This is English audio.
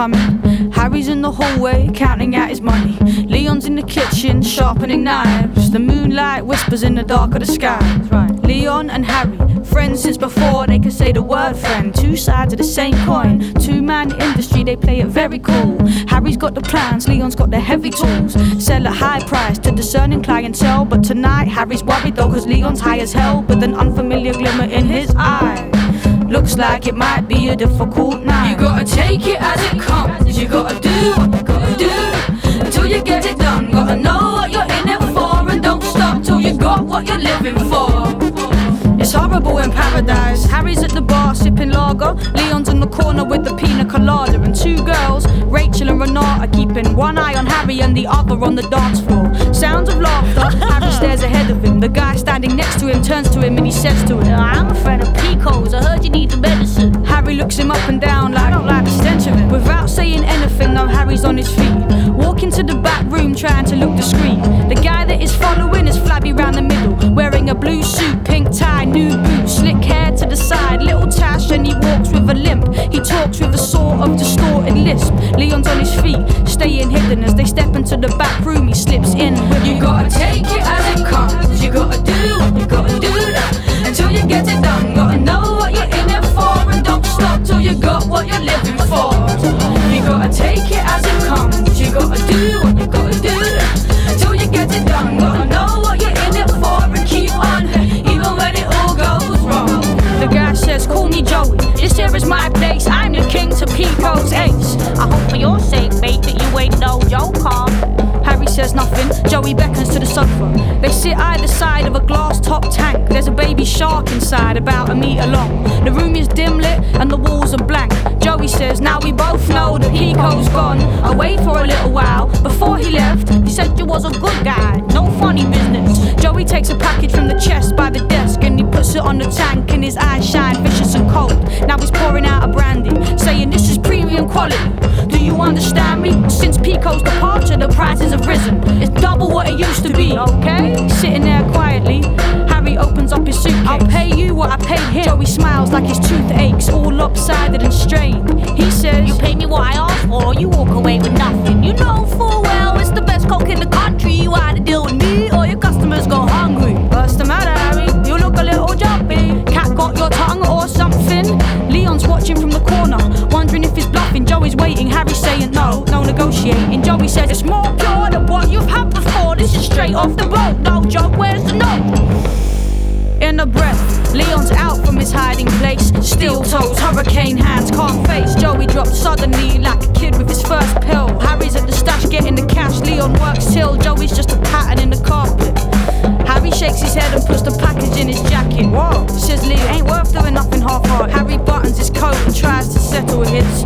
coming. Harry's in the hallway, counting out his money. Leon's in the kitchen, sharpening knives. The moonlight whispers in the dark of the sky. Right. Leon and Harry, friends since before they could say the word friend. Two sides of the same coin. Two man industry, they play it very cool. Harry's got the plans, Leon's got the heavy tools. Sell at high price to discerning clientele. But tonight, Harry's worried though, cause Leon's high as hell. With an unfamiliar glimmer in his eye. Looks like it might be a difficult night. You gotta take it as it comes. You gotta do what you gotta do until you get it done. Gotta know what you're in it for and don't stop till you got what you're living for. It's horrible paradise. Harry's at the bar sipping lager. Leon's in the corner with the pina colada. And two girls, Rachel and Renata, keeping one eye on Harry and the other on the dance floor. Sounds of laughter. Harry stares ahead of him. The guy standing next to him turns to him and he says to him, I'm a friend of Pico's. I heard you need the medicine. Harry looks him up and down like I don't like the stench of it. Without saying anything, though, Harry's on his feet. Walking to the back room trying to look discreet. The guy that is following is flabby round the middle. Wearing a blue suit, pink lisp. On his feet, staying hidden as they step into the back room. He slips in. With You gotta take it as it comes. You gotta do what you gotta do that until you get it done. Gotta know what you're in it for and don't stop till you got what you're living for. You gotta take it Joey beckons to the sofa. They sit either side of a glass top tank. There's a baby shark inside, about a meter long. The room is dim lit and the walls are blank. Joey says, Now we both know that Pico's gone away for a little while. Before he left, he said you was a good guy, no funny business. Joey takes a package from the chest by the desk and he puts it on the tank, and his eyes shine vicious and cold. Now he's pouring out a brandy, saying this is premium quality. Do you understand me? Since Pico's departure, double what it used to be. Okay, sitting there quietly. Harry opens up his suitcase. I'll pay you what I paid him. Joey smiles like his tooth aches, all lopsided and strained. He says, You pay me what I asked for, you walk away with nothing. You know full well it's the best coke in the country. You either deal with me or your customers go hungry. What's the matter, Harry? You look a little jumpy. Cat got your tongue or something? Leon's watching from the corner, wondering if he's bluffing. Joey's waiting, Harry's saying no, no negotiating. Joey says it's more off the boat. No joke, where's the note? In a breath, Leon's out from his hiding place. Steel toes, hurricane hands, calm face. Joey drops suddenly like a kid with his first pill. Harry's at the stash getting the cash. Leon works till Joey's just a pattern in the carpet. Harry shakes his head and puts the package in his jacket. Whoa, says Leo, ain't worth doing nothing half-hearted. Harry buttons his coat and tries to settle with his